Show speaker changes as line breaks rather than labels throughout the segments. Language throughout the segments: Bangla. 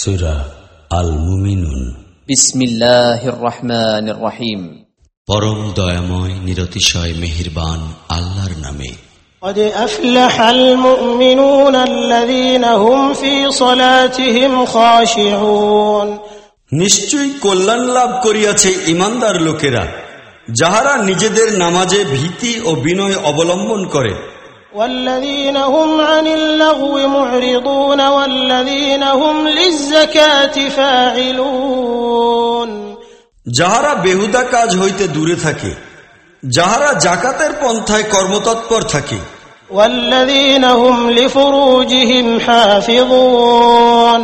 সুরা আল মুমিনুন
বিসমিল্লাহির রহমানির রহিম
পরম দয়াময় নিরতিশয় মেহেরবান আল্লাহর নামে
قد أفلح المؤمنون الذين هم في صلاتهم خاشعون
নিশ্চয়ই কল্যাণ লাভ করিয়াছে ইমানদার লোকেরা যাহারা নিজেদের নামাজে ভীতি ও বিনয় অবলম্বন করে
والذين هم عن اللغو معرضون والذين هم للزكاة فاعلون
যাহারা বেহুদা কাজ হইতে দূরে থাকে যাহারা জাকাতের পন্থায় কর্মতৎপর থাকে
والذين هم لفروجهم حافظون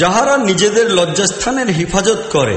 যাহারা নিজেদের লজ্জাস্থানের হেফাজত করে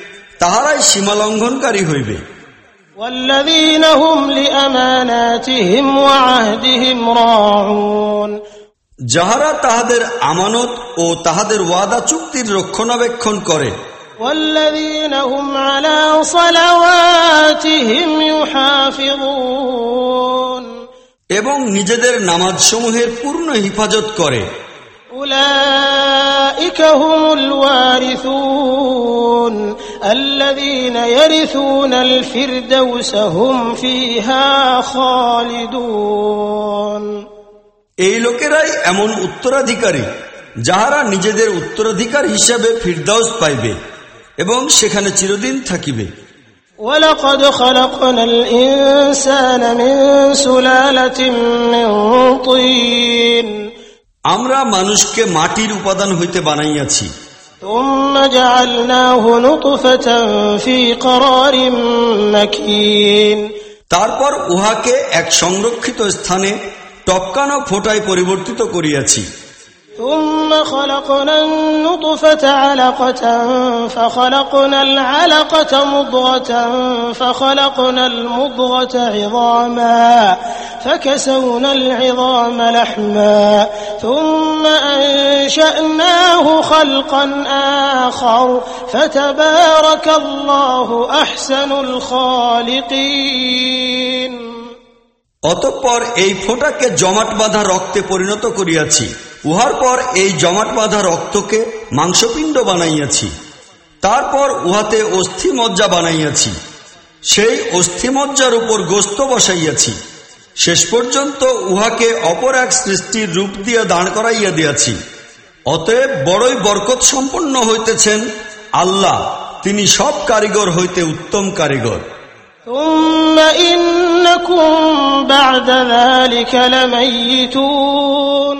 তাহারাই
সীমা লঙ্ঘনকারী হইবে।
যাহারা তাহাদের আমানত ও তাহাদের ওয়াদা চুক্তির রক্ষণাবেক্ষণ করে। এবং নিজেদের নামাজসমূহের পূর্ণ হিফাজত করে।
উলা أولئك هم الوارثون الذين يرثون الفردوس هم فيها خالدون
এই লোকেরাই এমন উত্তরাধিকারী যাহারা নিজেদের উত্তরাধিকার হিসাবে ফিরদাউস পাইবে এবং সেখানে চিরদিন থাকিবে
ولقد خلقنا الإنسان من سلالة من طين
আমরা মানুষকে মাটির উপাদান হইতে বানাইয়াছি। তারপর উহাকে এক সংরক্ষিত স্থানে টপকানো ফোটায় পরিবর্তিত করিয়াছি।
ثم خلقنا النطفة علقة فخلقنا العلقة مضغة فخلقنا المضغة عظاما فكسونا العظام لحما ثم أنشأناه خلقا آخر فتبارك الله أحسن الخالقين
অতঃপর এই ফোঁটাকে জমাট বাঁধা রক্তে পরিণত করিয়াছি উহার পর এই জমাট বাঁধা রক্তকে মাংসপিণ্ড বানাইয়াছি তারপর উহাতে অস্থি মজ্জা বানাইয়াছি সেই অস্থি মজ্জার উপর গোস্ত বসাইয়াছি শেষ পর্যন্ত উহাকে অপর এক সৃষ্টির রূপ দিয়ে দাঁড় করাইয়া দিয়াছি অতএব বড়ই বরকত সম্পন্ন হইতেছেন আল্লাহ তিনি সব কারিগর হইতে উত্তম কারিগর
ثم إنكم بعد ذلك لميتون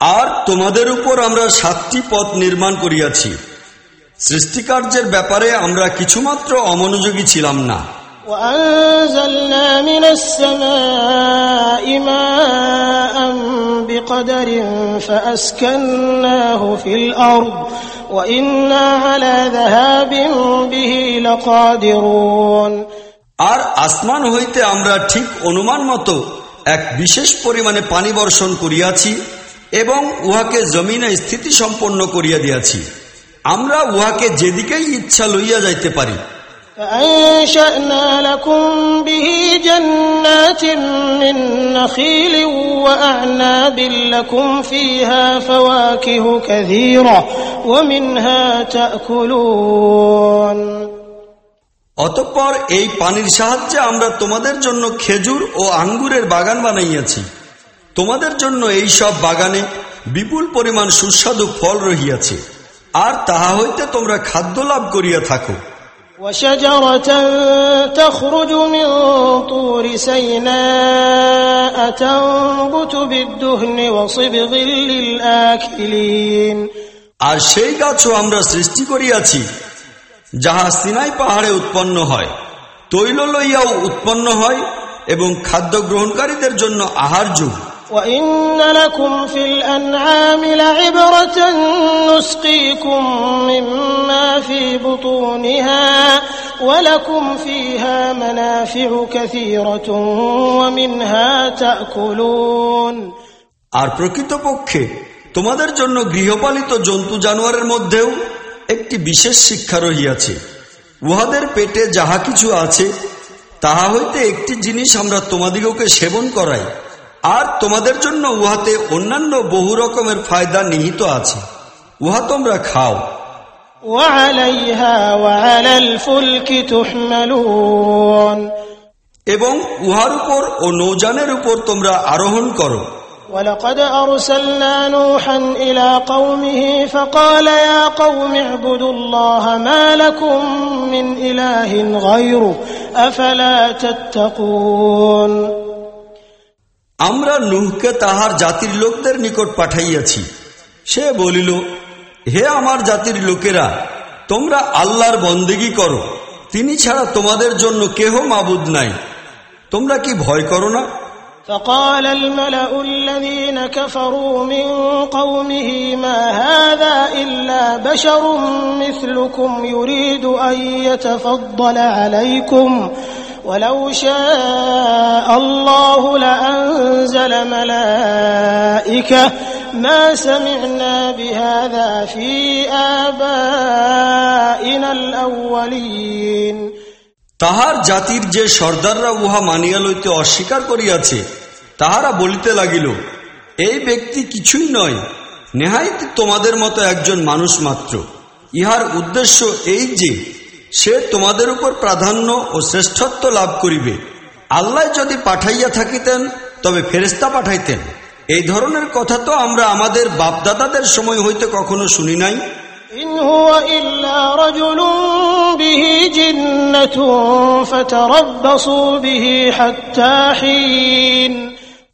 আর তোমাদের উপর আমরা সাতটি পথ নির্মাণ করিয়াছি সৃষ্টিকার্যের ব্যাপারে আমরা কিছুমাত্র অমনোযোগী ছিলাম না
وأنزلنا من السماء ماء بقدر فأسكناه في الأرض وإنا على ذهاب به لقادرون
আর আসমান হইতে আমরা ঠিক অনুমান মতো এক বিশেষ পরিমাণে পানি বর্ষণ করিয়াছি এবং উহাকে জমিনে স্থিতি সম্পন্ন করিয়া দিয়াছি আমরা উহাকে যেদিকেই ইচ্ছা লইয়া যাইতে পারি
فأنشأنا لكم به جنات من نخيل وأعناب لكم فيها فواكه كثيرة ومنها تأكلون
অতঃপর এই পানির সাহায্যে আমরা তোমাদের জন্য খেজুর ও আঙ্গুরের বাগান বানাইয়াছি তোমাদের জন্য এই সব বাগানে বিপুল পরিমাণ সুস্বাদু ফল রহিয়াছে। আর তাহা হইতে তোমরা খাদ্য লাভ করিয়া থাকো। আর সেই গাছও আমরা সৃষ্টি করিয়াছি যাহা সিনাই পাহাড়ে উৎপন্ন হয়। তৈল লইয়াও উৎপন্ন হয় এবং খাদ্য গ্রহণকারীদের জন্য আহার যুগ।
وإن لكم في الأنعام لعبرة نسقيكم مما في بطونها ولكم فيها منافع كثيرة ومنها تأكلون
আর প্রকৃতপক্ষে তোমাদের জন্য গৃহপালিত জন্তু জানোয়ারের মধ্যেও একটি বিশেষ শিক্ষা রহিয়াছে উহাদের পেটে যাহা কিছু আছে তাহা হইতে একটি জিনিস আমরা তোমাদিগকে সেবন করাই আর তোমাদের জন্য উহাতে অন্যান্য বহু রকমের ফায়দা নিহিত আছে উহা তোমরা খাও
وعليها وعلى الفلك تحملون
এবং উহার উপর ও নৌজানের উপর তোমরা আরোহণ করো
ولقد أرسلنا نوحا إلى قومه فقال يا قوم اعبدوا الله ما لكم من إله غيره أفلا تتقون
আমরা নুহকে তাহার জাতির লোকদের নিকট পাঠাইয়াছি সে বলিল হে আমার জাতির লোকেরা তোমরা আল্লাহর বন্দেগি করো তিনি ছাড়া তোমাদের জন্য কেহ মাবুদ নাই তোমরা কি ভয় করো না
فقال الملأ الذين كفروا من قومه ما هذا إلا بشر مثلكم يريد أن يتفضل عليكم ولو شاء الله لأنزل ملائكة ما سمعنا بهذا في آبائنا الأولين
তাহার জাতির যে সর্দাররা উহা মানিয়া লইতে অস্বীকার করিয়াছে তাহারা বলিতে লাগিল এই ব্যক্তি কিছুই নয় নেহাইতে তোমাদের মতো একজন মানুষ মাত্র ইহার উদ্দেশ্য এই যে সে তোমাদের উপর প্রাধান্য ও শ্রেষ্ঠত্ব লাভ করিবে। আল্লাহ যদি পাঠাইয়া থাকিতেন তবে ফেরেস্তা পাঠাইতেন। এই ধরনের কথা তো আমরা আমাদের বাপদাদাদের সময় হইতে কখনো শুনি নাই।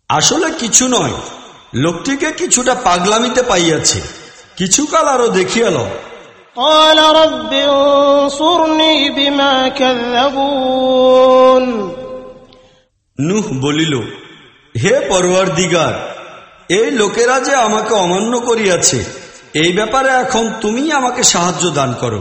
আসলে কিছু নয় লোকটিকে কিছুটা পাগলামিতে পাইয়াছে। কিছুকাল আরও দেখিয়াল
قال رب انصرني بما كذبون
নুহ বলিল হে পরোয়ার দিগার এই লোকেরা যে আমাকে অমান্য করিয়াছে এই ব্যাপারে এখন তুমি আমাকে সাহায্য দান করো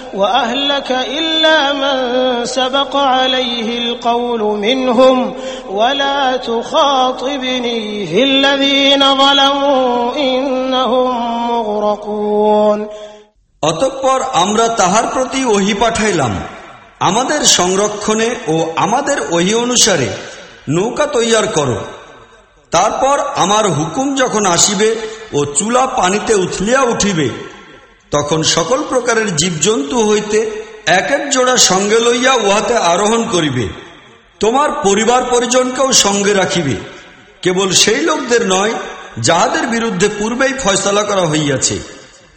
وأهلك إلا من سبق عليه القول منهم ولا تخاطبني في الذين ظلموا إنهم مغرقون
অতঃপর আমরা তাহার প্রতি ওহি পাঠাইলাম আমাদের সংরক্ষণে ও আমাদের ওহি অনুসারে নৌকা তৈয়ার করো তারপর আমার হুকুম যখন আসিবে ও চুলা পানিতে উথলিয়া উঠিবে তখন সকল প্রকারের জীবজন্তু হইতে এক এক জোড়া সঙ্গে লইয়া উহাতে আরোহণ করিবে। তোমার পরিবার পরিজনকেও সঙ্গে রাখিবে। কেবল সেই লোকদের নয়, যাহাদের বিরুদ্ধে পূর্বেই ফয়সলা করা হইয়াছে।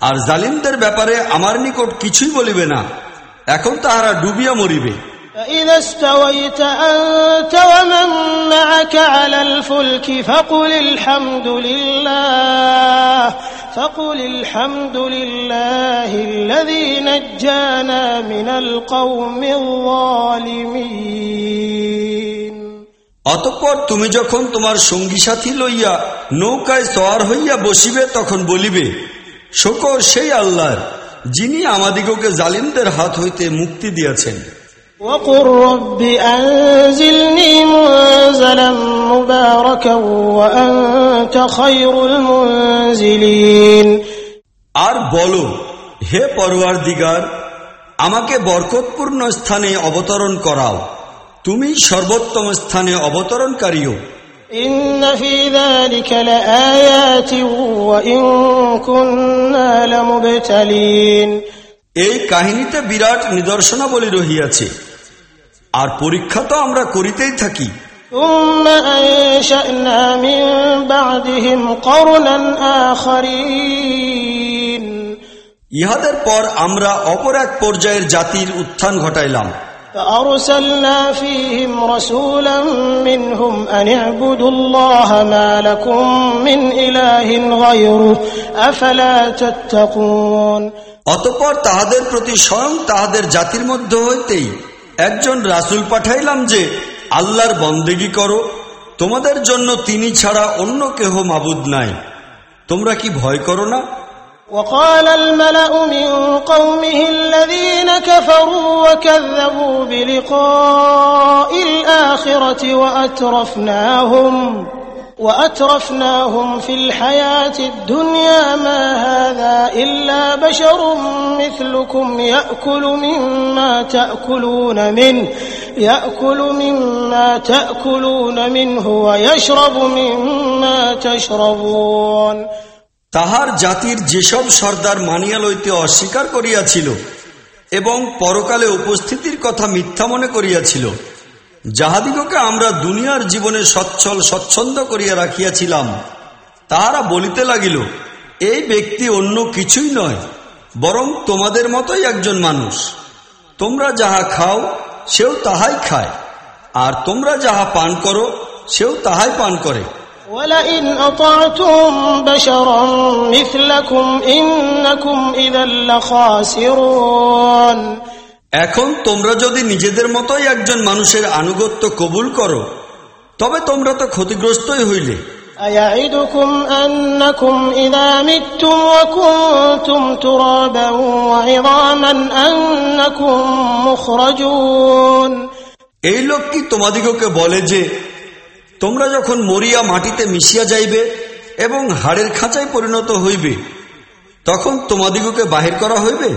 আর জালিমদের ব্যাপারে আমার নিকট কিছুই বলিবে না। এখন তাহারা ডুবিয়া মরিবে।
فإذا استويت أنت ومن معك على الفلك فقل الحمد لله فقل الحمد لله الذي نجانا من القوم الظالمين
অতঃপর তুমি যখন তোমার সঙ্গী সাথী লইয়া নৌকায় সওয়ার হইয়া বসিবে তখন বলিবে শকর সেই আল্লাহর যিনি আমাদিগকে জালিমদের হাত হইতে মুক্তি দিয়াছেন
وقل رب أنزلني منزلا مباركا وأنت خير المنزلين
আর বলো হে পরোয়ার দিগার আমাকে বরকতপূর্ণ স্থানে অবতরণ করাও তুমি সর্বোত্তম স্থানে অবতরণকারীও
إن في ذلك لآيات وإن كنا لمبتلين
এই কাহিনীতে বিরাট নিদর্শনাবলী রহিয়াছে আর পরীক্ষা তো আমরা করিতেই থাকি
ثم أنشأنا من بعدهم قرنا آخرين
ইহাদের পর আমরা অপর এক পর্যায়ের জাতির উত্থান ঘটাইলাম
فأرسلنا فيهم رسولا منهم أن اعبدوا الله ما لكم من إله غيره أفلا تتقون
অতপর তাহাদের প্রতি স্বয়ং তাহাদের জাতির মধ্যে হইতেই একজন রাসূল পাঠাইলাম যে আল্লাহর বন্দেগী করো তোমাদের জন্য তিনি ছাড়া অন্য কেহ মাবুদ নাই তোমরা কি ভয় করো না
وقال الملأ من قومه الذين كفروا وكذبوا بلقاء الآخرة وأترفناهم وأترفناهم في الحياة الدنيا ما هذا إلا بشر مثلكم يأكل مما تأكلون منه يأكل مما تأكلون منه ويشرب مما تشربون
তাহার জাতির যেসব সর্দার মানিয়া লইতে অস্বীকার করিয়াছিল এবং পরকালে উপস্থিতির কথা মিথ্যা মনে করিয়াছিল যাহাদিগকে আমরা দুনিয়ার জীবনে সচ্ছল স্বচ্ছন্দ করিয়া রাখিয়াছিলাম তাহারা বলিতে লাগিল এই ব্যক্তি অন্য কিছুই নয় বরং তোমাদের মতোই একজন মানুষ তোমরা যাহা খাও সেও তাহাই খায় আর তোমরা যাহা পান করো সেও তাহাই পান করে
ولئن أطعتم بشرا مثلكم إنكم إذا لخاسرون
এখন তোমরা যদি নিজেদের মতোই একজন মানুষের আনুগত্য কবুল করো তবে তোমরা তো ক্ষতিগ্রস্তই হইলে। এই লোক কি তোমাদিগকে বলে যে তোমরা যখন মরিয়া মাটিতে মিশিয়া যাইবে এবং হাড়ের খাঁচায় পরিণত হইবে তখন তোমাদিগকে বাহির করা হইবে?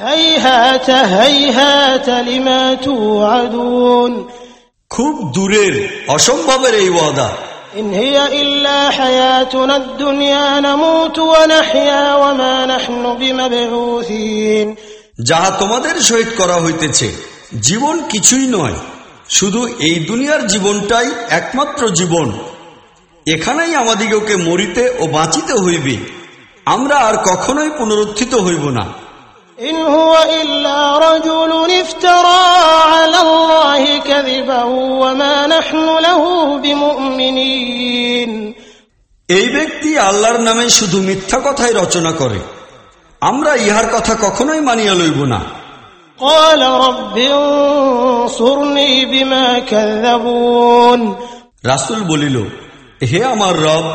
هيهات هيهات لما توعدون
খুব দূরের অসম্ভবের এই ওয়াদা
إن هي إلا حياتنا الدنيا نموت ونحيا وما نحن بمبعوثين
যাহা তোমাদের সহিত করা হইতেছে জীবন কিছুই নয় শুধু এই দুনিয়ার জীবনটাই একমাত্র জীবন এখানেই আমাদিগকে মরিতে ও বাঁচিতে হইবে আমরা আর কখনোই পুনরুত্থিত হইব না
إن هو إلا رجل افترى على الله كذبا وما نحن له بمؤمنين
এই ব্যক্তি আল্লাহর নামে শুধু মিথ্যা কথাই রচনা করে আমরা ইহার কথা কখনোই মানিয়া লইব না
قال رب انصرني بما كذبون
রাসুল বলিল হে আমার রব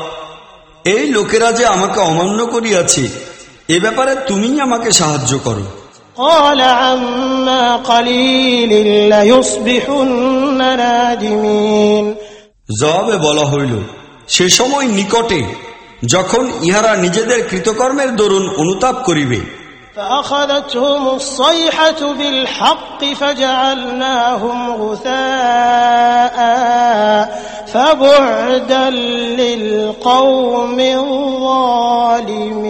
এই লোকেরা যে আমাকে অমান্য করিয়াছে এ ব্যাপারে তুমি আমাকে সাহায্য করো। জবাবে বলা হইল সে সময় নিকটে যখন ইহারা নিজেদের কৃতকর্মের দরুন অনুতাপ করিবে
فأخذتهم الصيحة بالحق فجعلناهم غثاء فبعدا للقوم الظالمين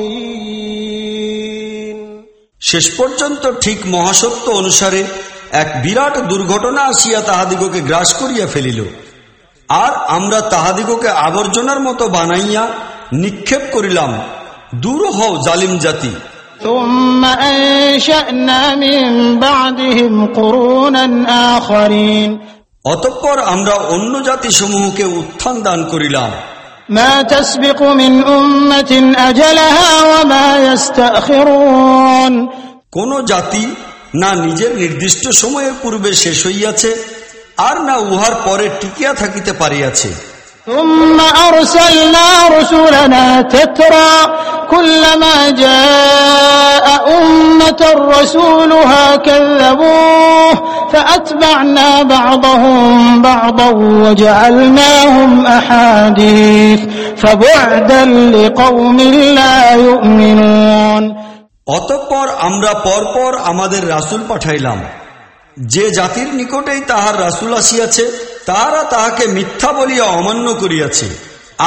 শেষ পর্যন্ত ঠিক মহাসত্য অনুসারে এক বিরাট দুর্ঘটনা আসিয়া তাহাদিগকে গ্রাস করিয়া ফেলিল আর আমরা তাহাদিগকে আবর্জনার মতো বানাইয়া নিক্ষেপ করিলাম দূর হও জালিম জাতি
ثم أنشأنا من بعدهم قرونا آخرين
অতঃপর আমরা অন্য জাতিসমূহকে উত্থান দান করিলাম
ما تسبق من أمة أجلها وما يستأخرون
কোন জাতি না নিজের নির্দিষ্ট সময়ের পূর্বে শেষ হইয়াছে আর না উহার পরে টিকিয়া থাকিতে পারিয়াছে
ثم أرسلنا رسلنا تترى كلما جاء أمة رسولها كذبوه فأتبعنا بعضهم بعضا وجعلناهم أحاديث فبعدا لقوم لا يؤمنون
অতঃপর আমরা পরপর আমাদের রাসূল পাঠাইলাম যে জাতির নিকটেই তাহার রাসূল আসিয়াছে তাহারা তাহাকে মিথ্যা বলিয়া অমান্য করিয়াছে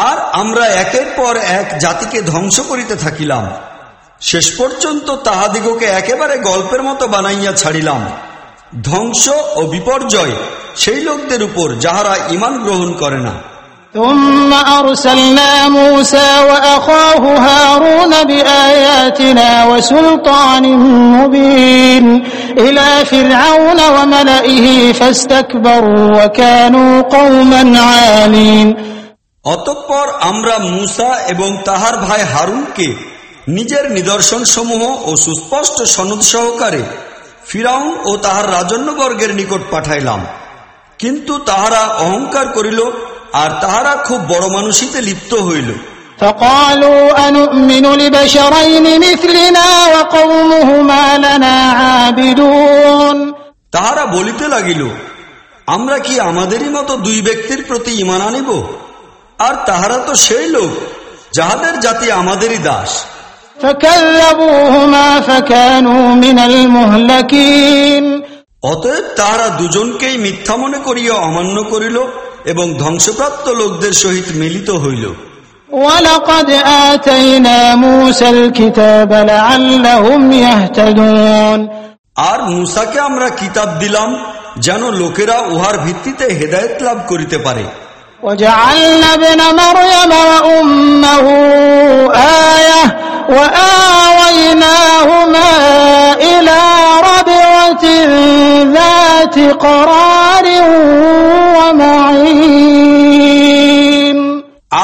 আর আমরা একের পর এক জাতিকে ধ্বংস করিতে থাকিলাম শেষ পর্যন্ত তাহাদিগকে একেবারে গল্পের মতো বানাইয়া ছাড়িলাম ধ্বংস ও বিপর্যয় সেই লোকদের উপর যাহারা ইমান গ্রহণ করে না
ثم أرسلنا موسى وأخاه هارون بآياتنا وسلطان مبين إلى فرعون وملئه فاستكبروا وكانوا قوما عالين
অতঃপর আমরা মুসা এবং তাহার ভাই হারুনকে নিজের নিদর্শন সমূহ ও সুস্পষ্ট সনদ সহকারে ফিরাউন ও তাহার রাজন্যবর্গের নিকট পাঠাইলাম কিন্তু তাহারা অহংকার করিল আর তাহারা খুব বড় মানুষিতে লিপ্ত হইল
فقالوا أنؤمن لبشرين مثلنا وقومهما لنا عابدون
তাহারা বলিতে লাগিল আমরা কি আমাদেরই মতো দুই ব্যক্তির প্রতি ইমান আনিব আর তাহারা তো সেই লোক যাহাদের জাতি আমাদেরই দাস অতএব তাহারা দুজনকেই মিথ্যা মনে করিয়া অমান্য করিল এবং ধ্বংসপ্রাপ্ত লোকদের সহিত মিলিত হইল
ولقد آتينا موسى الكتاب لعلهم يهتدون
আর মুসাকে আমরা কিতাব দিলাম যেন লোকেরা উহার ভিত্তিতে হেদায়েত লাভ করিতে পারে
وجعلنا ابن مريم وأمه آية وآويناهما إلى ربوة ذات قرار ومعين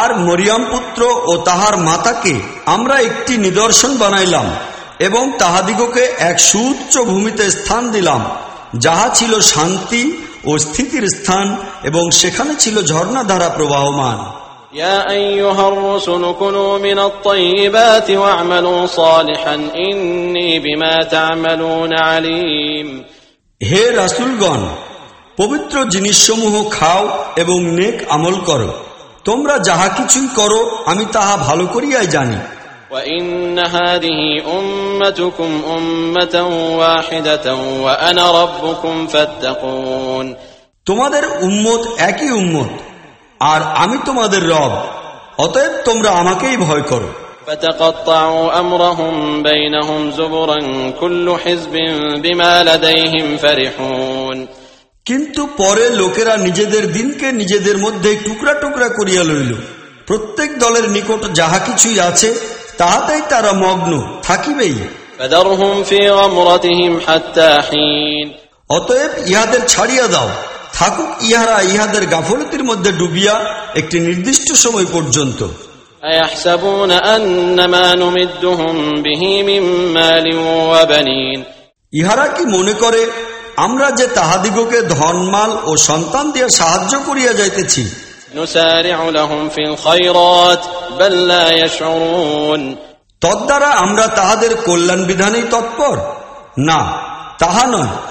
আর মরিয়াম পুত্র ও তাহার মাতাকে আমরা একটি নিদর্শন বানাইলাম এবং তাহাদিগকে এক সুউচ্চ ভূমিতে স্থান দিলাম যাহা ছিল শান্তি ও স্থিতির স্থান এবং সেখানে ছিল ঝর্ণাধারা প্রবাহমান
يا أيها الرسل كلوا من الطيبات واعملوا صالحا إني بما تعملون عليم
হে রাসুলগণ পবিত্র জিনিসসমূহ খাও এবং নেক আমল করো তোমরা যাহা কিছুই করো আমি তাহা ভালো করিয়াই জানি
وإن هذه أمتكم أمة واحدة وأنا ربكم فاتقون
তোমাদের উম্মত একই উম্মত আর আমি তোমাদের রব অতএব তোমরা আমাকেই ভয় করো। কিন্তু পরে লোকেরা নিজেদের দিনকে নিজেদের মধ্যে টুকরা টুকরা করিয়া লইল। প্রত্যেক দলের নিকট যাহা কিছুই আছে তাহাতেই তারা মগ্ন থাকিবেই। অতএব ইহাদের ছাড়িয়া দাও। থাকুক ইহারা ইহাদের গাফলতির মধ্যে ডুবিয়া একটি নির্দিষ্ট সময় পর্যন্ত। ইহারা কি মনে করে আমরা যে তাহাদিগকে ধনমাল ও সন্তান দিয়ে সাহায্য করিয়া যাইতেছি? তদ্বারা আমরা তাহাদের কল্যাণ বিধানেই তৎপর? না তাহা নয়।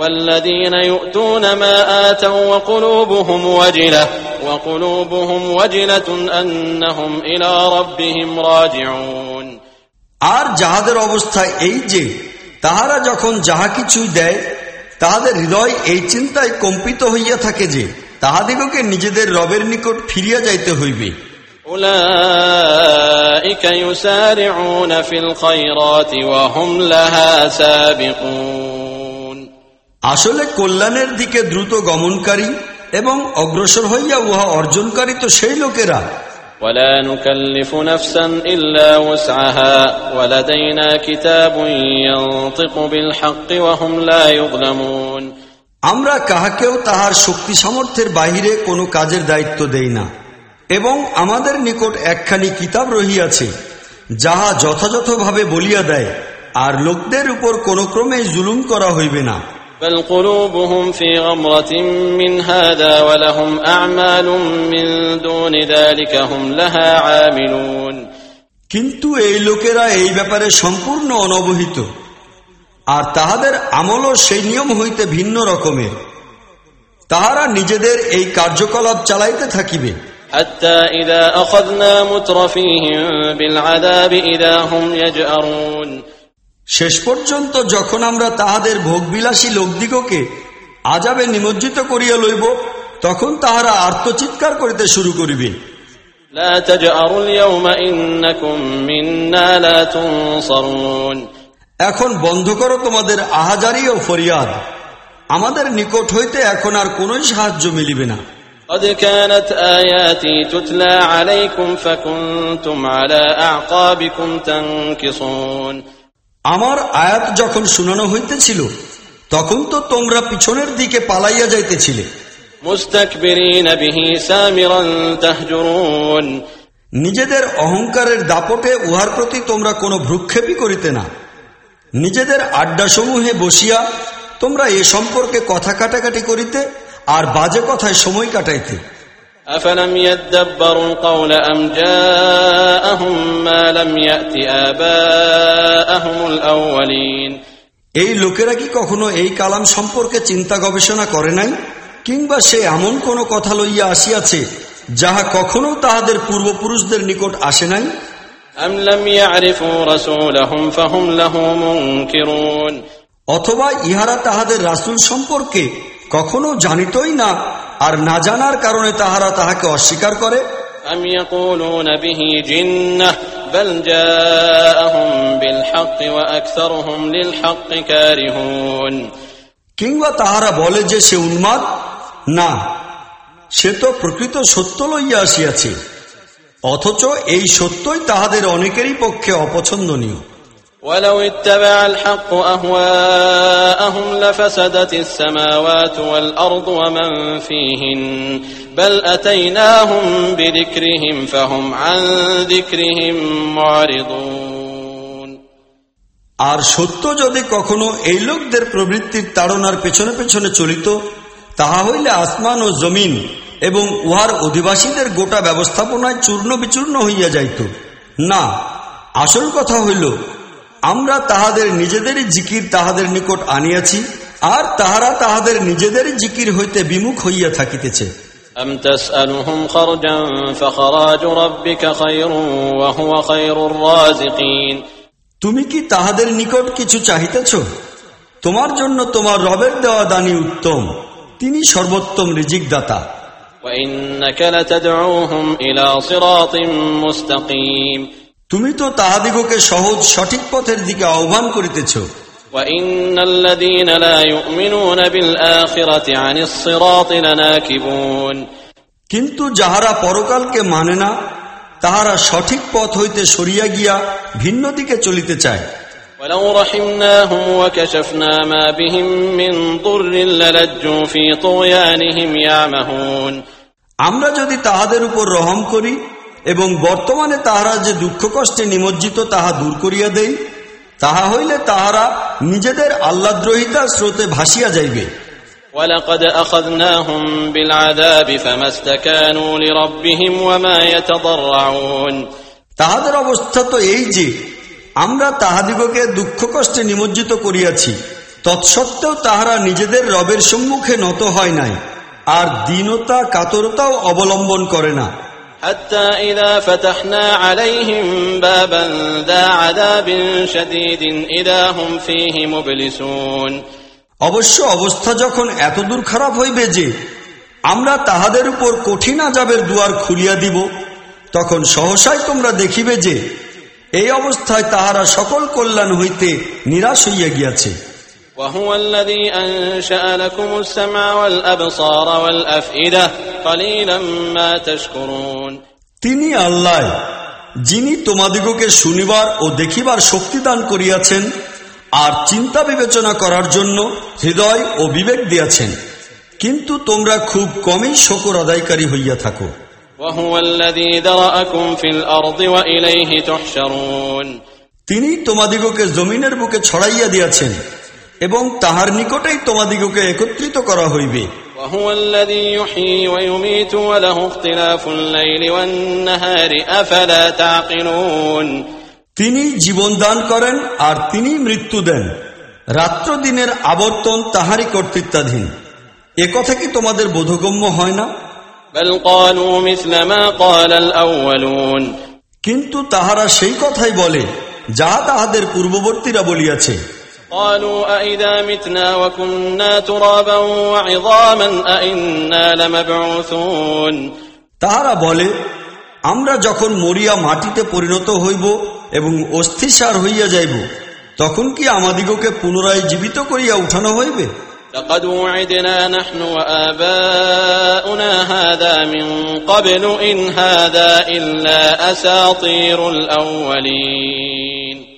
والذين يؤتون ما آتوا وقلوبهم وجلة وقلوبهم وجلة أنهم إلى ربهم راجعون
আর যাহাদের অবস্থা এই যে তাহারা যখন যাহা কিছুই দেয় তাহাদের হৃদয় এই চিন্তায় কম্পিত হইয়া থাকে যে তাহাদিগকে নিজেদের রবের নিকট ফিরিয়া যাইতে হইবে
أولئك يسارعون في الخيرات وهم لها سابقون
আসলে কল্যাণের দিকে দ্রুত গমনকারী এবং অগ্রসর হইয়া উহা অর্জনকারী তো সেই লোকেরা
ولا نكلف نفسا إلا وسعها ولدينا كتاب ينطق بالحق وهم لا يظلمون
আমরা কাহাকেও তাহার শক্তি সামর্থ্যের বাহিরে কোনো কাজের দায়িত্ব দেই না এবং আমাদের নিকট একখানি কিতাব রহিয়াছে যাহা যথাযথভাবে বলিয়া দেয় আর লোকদের উপর কোনো ক্রমে জুলুম করা হইবে না
بل قلوبهم في غمرة من هذا ولهم أعمال من دون ذلك هم لها عاملون
কিন্তু এই লোকেরা এই ব্যাপারে সম্পূর্ণ অনবহিত আর তাহাদের আমলও সেই নিয়ম হইতে ভিন্ন রকমের তাহারা নিজেদের এই কার্যকলাপ চালাইতে থাকিবে
حتى
শেষ পর্যন্ত যখন আমরা তাহাদের ভোগবিলাসী লোকদিগকে আজাবে নিমজ্জিত করিয়া লইব তখন তাহারা আর্তচিৎকার করিতে শুরু করিবে
لا تجأروا اليوم إنكم منا لا تنصرون
এখন বন্ধ করো তোমাদের আহাজারি ও ফরিয়াদ আমাদের নিকট হইতে এখন আর কোন সাহায্য মিলিবে না
قد كانت آياتي تتلى عليكم فكنتم على أعقابكم تنكصون
আমার আয়াত যখন শুনানো হইতেছিল তখন তো তোমরা পিছনের দিকে পালাইয়া যাইতেছিলে। নিজেদের অহংকারের দাপটে উহার প্রতি তোমরা কোনো ভ্রুক্ষেপই করিতে না। নিজেদের আড্ডাসমূহে বসিয়া তোমরা এ সম্পর্কে কথা কাটাকাটি করিতে আর বাজে কথায় সময় কাটাইতে।
أفلم يدبروا القول أم جاءهم ما لم يأت آباءهم الأولين
এই লোকেরা কি কখনো এই কালাম সম্পর্কে চিন্তা গবেষণা করে নাই কিংবা সে এমন কোনো কথা লইয়া আসিয়াছে যাহা কখনো তাহাদের পূর্বপুরুষদের নিকট আসে নাই
أم لم يعرفوا رسولهم فهم له منكرون
অথবা ইহারা তাহাদের রাসূল সম্পর্কে কখনো জানিতই না আর না জানার কারণে তাহারা তাহাকে অস্বীকার করে। কিংবা তাহারা বলে যে সে উন্মাদ? না সে তো প্রকৃত সত্য লইয়া আসিয়াছে। অথচ এই সত্যই তাহাদের অনেকেরই পক্ষে অপছন্দনীয়।
ولو اتبع الحق أهواءهم لفسدت السماوات والأرض ومن فيهن بل أتيناهم بذكرهم فهم عن ذكرهم معرضون
আর সত্য যদি কখনো এই লোকদের প্রবৃত্তির তাড়নার পেছনে পেছনে চলিত তাহা হইলে আসমান ও জমিন এবং উহার অধিবাসীদের গোটা ব্যবস্থাপনায় চূর্ণ বিচূর্ণ হইয়া যাইত না আসল কথা হইল আমরা তাহাদের নিজেদেরই জিকির তাহাদের নিকট আনিয়াছি আর তাহারা তাহাদের নিজেদেরই জিকির হইতে বিমুখ হইয়া থাকিতেছে
أم تسألهم خرجا فخراج ربك خير وهو خير الرازقين
তুমি কি তাহাদের নিকট কিছু চাহিতেছ তোমার জন্য তোমার রবের দেওয়া দানি উত্তম তিনি সর্বোত্তম রিজিক দাতা
وإنك لتدعوهم إلى صراط مستقيم
তুমি তো তাহাদিগকে সহজ সঠিক পথের দিকে আহ্বান করিতেছ। কিন্তু যাহারা পরকালকে মানে না তাহারা সঠিক পথ হইতে সরিয়া গিয়া ভিন্ন দিকে চলিতে চায়। আমরা যদি তাহাদের উপর রহম করি এবং বর্তমানে তাহারা যে দুঃখ কষ্টে নিমজ্জিত তাহা দূর করিয়া দেই তাহা হইলে তাহারা নিজেদের আল্লাদ্রোহিতার স্রোতে ভাসিয়া যাইবে
ولقد أخذناهم بالعذاب فما استكانوا لربهم وما يتضرعون
তাহাদের অবস্থা তো এই যে আমরা তাহাদিগকে দুঃখ কষ্টে নিমজ্জিত করিয়াছি তৎসত্ত্বেও তাহারা নিজেদের রবের সম্মুখে নত হয় নাই আর দীনতা কাতরতাও অবলম্বন করে না
حتى إذا فتحنا عليهم بابا ذا عذاب شديد إذا هم فيه مبلسون
অবশ্য অবস্থা যখন এতদূর খারাপ হইবে যে আমরা তাহাদের উপর কঠিন আজাবের দুয়ার খুলিয়া দিব তখন সহসাই তোমরা দেখিবে যে এই অবস্থায় তাহারা সকল কল্যাণ হইতে নিরাশ হইয়া গিয়াছে
وهو الذي أنشأ لكم السمع والأبصار والأفئدة قليلا ما تشكرون
তিনি আল্লাহ যিনি তোমাদিগকে শুনিবার ও দেখিবার শক্তি দান করিয়াছেন আর চিন্তা বিবেচনা করার জন্য হৃদয় ও বিবেক দিয়াছেন কিন্তু তোমরা খুব কমই শকর আদায়কারী হইয়া থাকো
وهو الذي ذرأكم في الأرض وإليه تحشرون
তিনি তোমাদিগকে জমিনের বুকে ছড়াইয়া দিয়াছেন এবং তাহার নিকটেই তোমাদিগকে একত্রিত করা হইবে। তিনি জীবন দান করেন আর তিনি মৃত্যু দেন। রাত্র দিনের আবর্তন তাহারই কর্তৃত্বাধীন। এ কথা কি তোমাদের বোধগম্য হয় না? কিন্তু তাহারা সেই কথাই বলে যা তাহাদের পূর্ববর্তীরা বলিয়াছে।
قالوا أئذا متنا وكنا ترابا وعظاما أئنا لمبعوثون
তাহারা বলে আমরা যখন মরিয়া মাটিতে পরিণত হইব এবং অস্থিসার হইয়া যাইব তখন কি আমাদিগকে পুনরায় জীবিত করিয়া উঠানো হইবে
لقد وعدنا نحن وآباؤنا هذا من قبل إن هذا إلا أساطير الأولين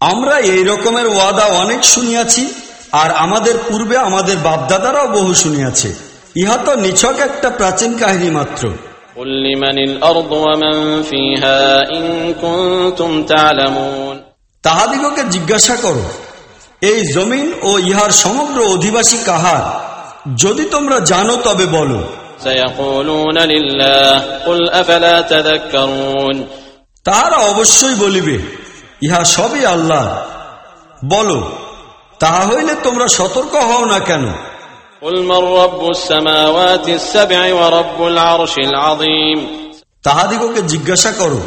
আমরা এই রকমের ওয়াদা অনেক শুনিয়াছি আর আমাদের পূর্বে আমাদের বাপদাদারাও বহু শুনিয়াছে। ইহা তো নিছক একটা প্রাচীন কাহিনী মাত্র। তাহাদিগকে জিজ্ঞাসা করো এই জমিন ও ইহার সমগ্র অধিবাসী কাহার? যদি তোমরা জানো তবে বলো। তাহারা অবশ্যই বলিবে ইহা সবই আল্লাহ। বলো তাহা হইলে তোমরা সতর্ক হও না কেন? তাহাদিগকে জিজ্ঞাসা করো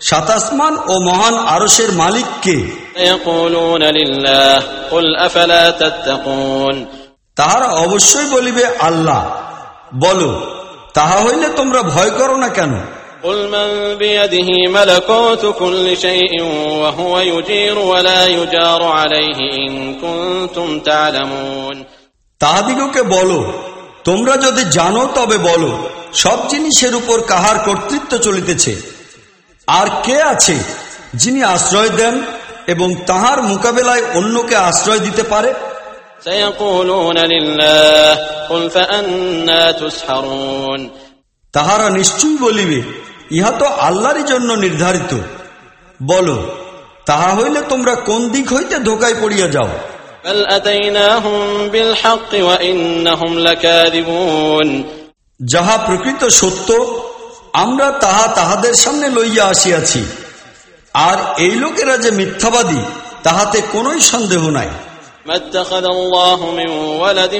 সাতাসমান ও মহান আরসের
মালিককে
তাহারা অবশ্যই বলিবে আল্লাহ। বলো তাহা হইলে তোমরা ভয় করো না কেন?
قل من بيده ملكوت كل شيء وهو يجير ولا يجار عليه إن كنتم تعلمون
তাহাদিগকে বলো তোমরা যদি জানো তবে বলো সব জিনিসের উপর কাহার কর্তৃত্ব চলিতেছে আর কে আছে যিনি আশ্রয় দেন এবং তাহার মোকাবেলায় অন্যকে আশ্রয় দিতে পারে
سيقولون لله قل فأنا تسحرون
তাহারা নিশ্চয়ই বলিবে ইহা তো আল্লাহরই জন্য নির্ধারিত। বলো তাহা হইলে তোমরা কোন দিক হইতে ধোকায় পড়িয়া যাও? যাহা প্রকৃত সত্য আমরা তাহা তাহাদের সামনে লইয়া আসিয়াছি। আর এই লোকেরা যে মিথ্যাবাদী তাহাতে কোনোই সন্দেহ নাই।
ما اتخذ الله من ولد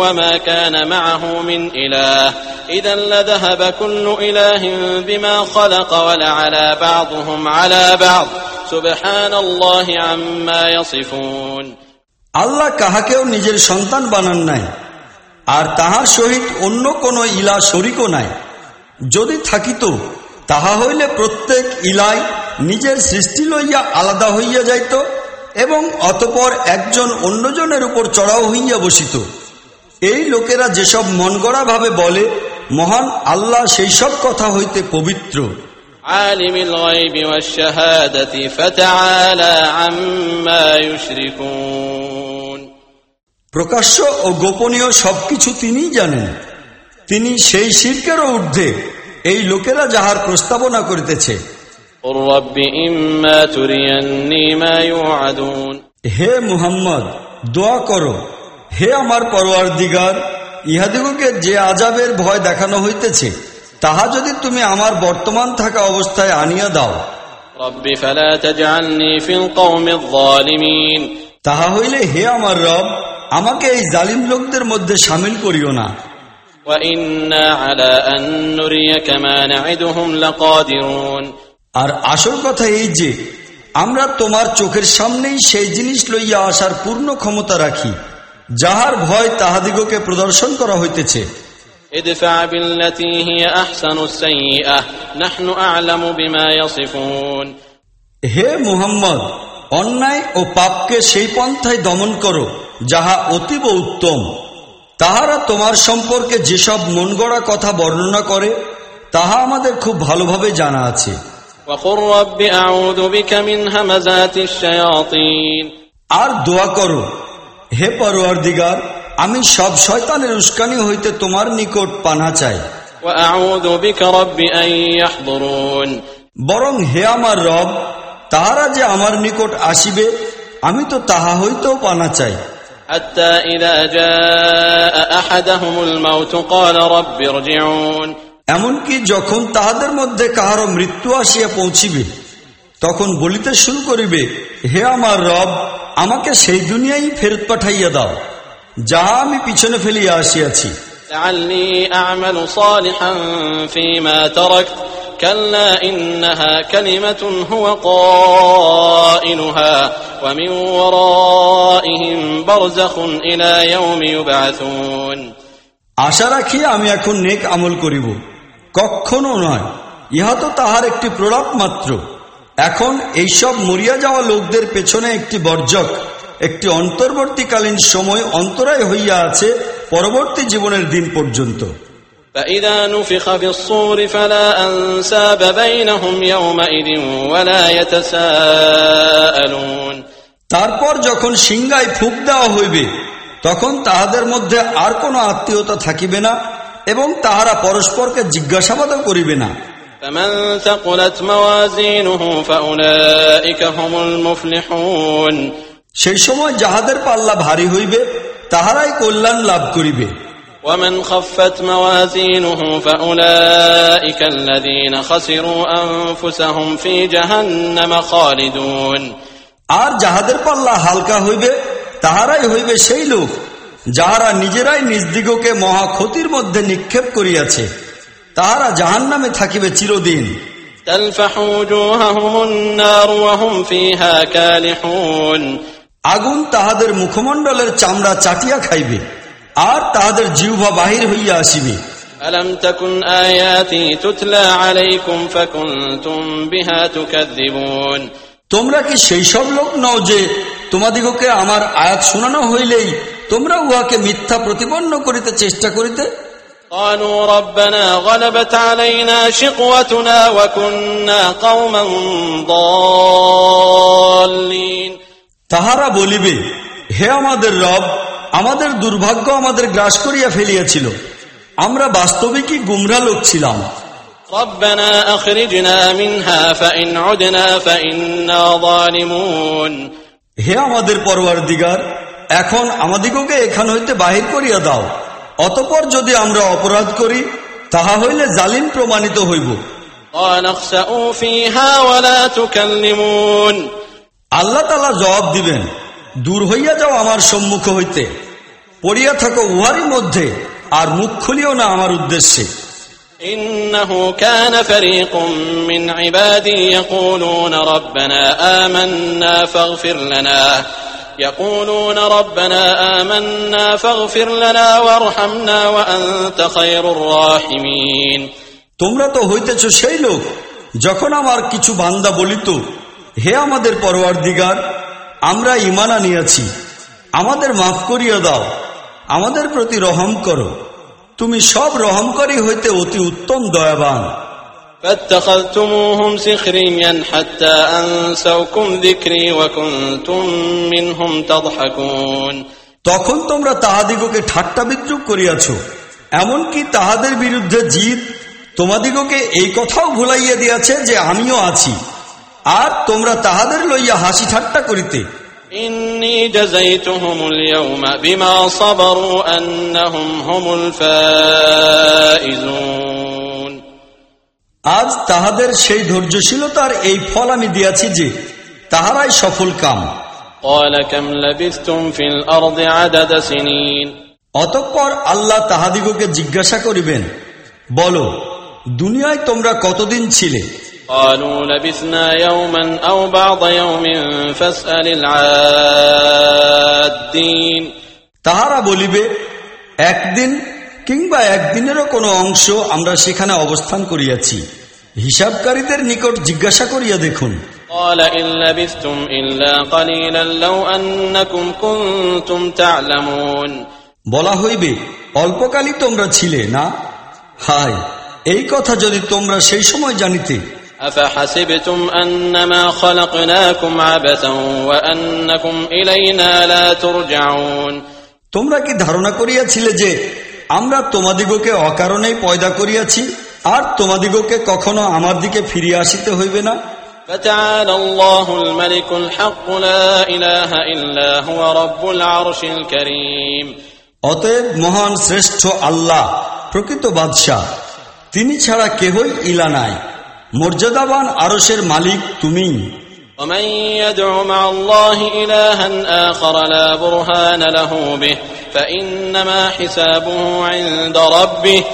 وما كان معه من إله إذا لذهب كل إله بما خلق ولعلى بعضهم على بعض سبحان الله عما يصفون
আল্লাহ কাহাকেও নিজের সন্তান বানান নাই আর তাহার সহিত অন্য কোন ইলা শরিকও নাই যদি থাকিত তাহা হইলে প্রত্যেক ইলাই নিজের সৃষ্টি লইয়া আলাদা হইয়া যাইত এবং অতপর একজন অন্যজনের উপর চড়াও হইয়া বসিত। এই লোকেরা যেসব মনগড়া ভাবে বলে মহান আল্লাহ সেই সব কথা হইতে পবিত্র। প্রকাশ্য ও গোপনীয় সবকিছু তিনি জানেন। তিনি সেই শিল্পেরও ঊর্ধ্বে। এই লোকেরা যাহার প্রস্তাবনা করিতেছে
قل رب إما تريني ما يوعدون
হে মুহাম্মদ দোয়া করো হে আমার পরোয়ার দিগার ইহাদিগকে যে আজাবের ভয় দেখানো হইতেছে তাহা যদি তুমি আমার বর্তমান থাকা অবস্থায় আনিয়া দাও
رب فلا تجعلني في القوم الظالمين
তাহা হইলে হে আমার রব আমাকে এই জালিম লোকদের মধ্যে সামিল করিও না
وإنا على أن نريك ما نعدهم لقادرون
আর আসল কথা এই যে আমরা তোমার চোখের সামনেই সেই জিনিস লইয়া আসার পূর্ণ ক্ষমতা রাখি যাহার ভয় তাহাদিগকে প্রদর্শন করা হইতেছে। হে মুহাম্মদ অন্যায় ও পাপকে সেই পন্থায় দমন করো যাহা অতীব উত্তম। তাহারা তোমার সম্পর্কে যেসব মনগড়া কথা বর্ণনা করে তাহা আমাদের খুব ভালোভাবে জানা আছে।
وقل رب أعوذ بك من همزات الشياطين
আর দোয়া করো হে পরোয়ার দিগার আমি সব শয়তানের উস্কানি হইতে তোমার নিকট পানা চাই
وأعوذ بك رب أن يحضرون
বরং হে আমার রব তাহারা যে আমার নিকট আসিবে আমি তো তাহা হইতেও পানা চাই
حتى إذا جاء أحدهم الموت قال رب ارجعون
এমনকি যখন তাহাদের মধ্যে কাহারও মৃত্যু আসিয়া পৌঁছিবে তখন বলিতে শুরু করিবে হে আমার রব আমাকে সেই দুনিয়াই ফেরত পাঠাইয়া দাও যা আমি পিছনে ফেলিয়া আসিয়াছি। আশা রাখি আমি এখন নেক আমল করিব। কখনো নয় ইহা তো তাহার একটি প্রলাপ মাত্র এখন এইসব মরিয়া যাওয়া লোকদের পেছনে একটি বর্জক একটি অন্তর্বর্তীকালীন সময় অন্তরায় হইয়া আছে পরবর্তী জীবনের দিন পর্যন্ত
فإذا نفخ في الصور فلا أنساب بينهم يومئذ ولا يتساءلون
তারপর যখন সিংগায় ফুক দেওয়া হইবে তখন তাহাদের মধ্যে আর কোনো আত্মীয়তা থাকিবে না এবং তাহারা পরস্পরকে জিজ্ঞাসাবাদও করিবে না
فمن ثقلت موازينه فأولئك هم المفلحون
সেই সময় যাহাদের পাল্লা ভারী হইবে তাহারাই কল্যাণ লাভ করিবে
ومن خفت موازينه فأولئك الذين خسروا أنفسهم في جهنم خالدون
আর যাহাদের পাল্লা হালকা হইবে তাহারাই হইবে সেই লোক যাহারা নিজেরাই নিজ দিগকে মহা ক্ষতির মধ্যে নিক্ষেপ করিয়াছে তাহারা জাহান নামে থাকিবে চিরদিন
تلفح وجوههم النار وهم فيها كالحون
আগুন তাহাদের মুখমণ্ডলের চামড়া চাটিয়া খাইবে আর তাহাদের জিহ্বা বাহির হইয়া আসিবে
ألم تكن آياتي تتلى عليكم فكنتم بها تكذبون
তোমরা কি সেই সব লোক নও যে তোমাদিগকে আমার আয়াত শোনানো হইলেই তোমরা উহাকে মিথ্যা প্রতিপন্ন করিতে চেষ্টা করিতে
قالوا ربنا غلبت علينا شقوتنا وكنا قوما ضالين
তাহারা বলিবে হে আমাদের রব আমাদের দুর্ভাগ্য আমাদের গ্রাস করিয়া ফেলিয়াছিল আমরা বাস্তবিকই গুমরা লোক ছিলাম
ربنا أخرجنا منها فإن عدنا فإنا ظالمون
হে আমাদের পরওয়ার দিগার এখন আমাদিগকে এখান হইতে বাহির করিয়া দাও অতপর যদি আমরা অপরাধ করি তাহা হইলে জালিম প্রমাণিত হইব
قال اخسأوا فيها ولا تكلمون
আল্লাহ তালা জবাব দিবেন দূর হইয়া যাও আমার সম্মুখ হইতে পড়িয়া থাকো উহারই মধ্যে আর মুখ খুলিও না আমার উদ্দেশ্যে
إنه كان فريق من عبادي يقولون ربنا آمنا فاغفر لنا يقولون ربنا آمنا فاغفر لنا وارحمنا وأنت خير الراحمين
তোমরা তো হইতেছ সেই লোক যখন আমার কিছু বান্দা বলিত হে আমাদের পরওয়ার দিগার আমরা ইমান আনিয়াছি আমাদের মাফ করিয়া দাও আমাদের প্রতি রহম করো তুমি সব রহমকারী হইতে অতি উত্তম দয়াবান
فاتخذتموهم سخريا حتى أنسوكم ذكري وكنتم منهم تضحكون
তখন তোমরা তাহাদিগকে ঠাট্টা বিদ্রুপ করিয়াছ এমনকি তাহাদের বিরুদ্ধে জিত তোমাদিগকে এই কথাও ভুলাইয়া দিয়াছে যে আমিও আছি আর তোমরা তাহাদের লইয়া হাসি ঠাট্টা করিতে আজ তাহাদের সেই ধৈর্যশীলতার এই ফল আমি দিয়াছি যে তাহারাই সফল কাম। অতঃপর আল্লাহ তাহাদিগকে জিজ্ঞাসা করিবেন বল দুনিয়ায় তোমরা কতদিন ছিলে? তাহারা বলিবে একদিন কিংবা একদিনেরও কোনো অংশ আমরা সেখানে অবস্থান করিয়াছি। হিসাবকারীদের নিকট জিজ্ঞাসা করিয়া দেখুন। বলা হইবে অল্পকালই তোমরা ছিলে না? হাই এই কথা যদি তোমরা সেই সময় জানিতে। তোমরা কি ধারণা করিয়াছিলে যে আমরা তোমাদিগকে অকারণেই পয়দা করিয়াছি? আর তোমাদিগকে কখনো আমার দিকে ফিরিয়ে আসিতে হইবে না
فتعالى الله الملك الحق لا إله إلا هو رب العرش الكريم
অতএব মহান শ্রেষ্ঠ আল্লাহ প্রকৃত বাদশাহ তিনি ছাড়া কেহই ইলা নাই মর্যাদাবান আরসের মালিক তুমি
ومن يدع مع الله إلها آخر لا برهان له به فإنما حسابه عند ربه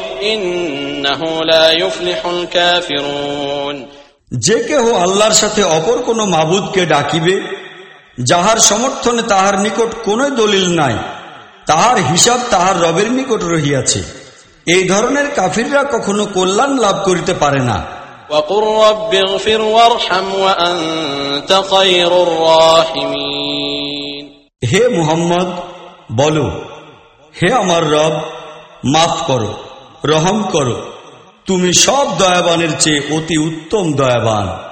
যে কেহ আল্লাহর সাথে অপর কোন মাবুদকে ডাকিবে যাহার সমর্থনে তাহার নিকট কোন দলিল নাই তাহার হিসাব তাহার রবের নিকট রহিয়াছে। এই ধরনের কাফিররা কখনো কল্যাণ লাভ করিতে পারে না। হে মুহাম্মদ বলো হে আমার রব মাফ করো। রহম করো। তুমি সব দয়াবানের চেয়ে অতি উত্তম দয়াবান।